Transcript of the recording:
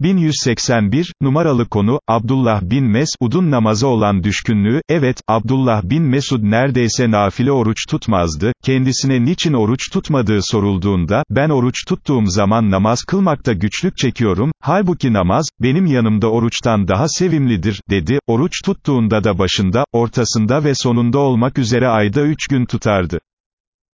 1181, numaralı konu, Abdullah bin Mesud'un namaza olan düşkünlüğü, evet, Abdullah bin Mesud neredeyse nafile oruç tutmazdı, kendisine niçin oruç tutmadığı sorulduğunda, ben oruç tuttuğum zaman namaz kılmakta güçlük çekiyorum, halbuki namaz, benim yanımda oruçtan daha sevimlidir, dedi, oruç tuttuğunda da başında, ortasında ve sonunda olmak üzere ayda üç gün tutardı.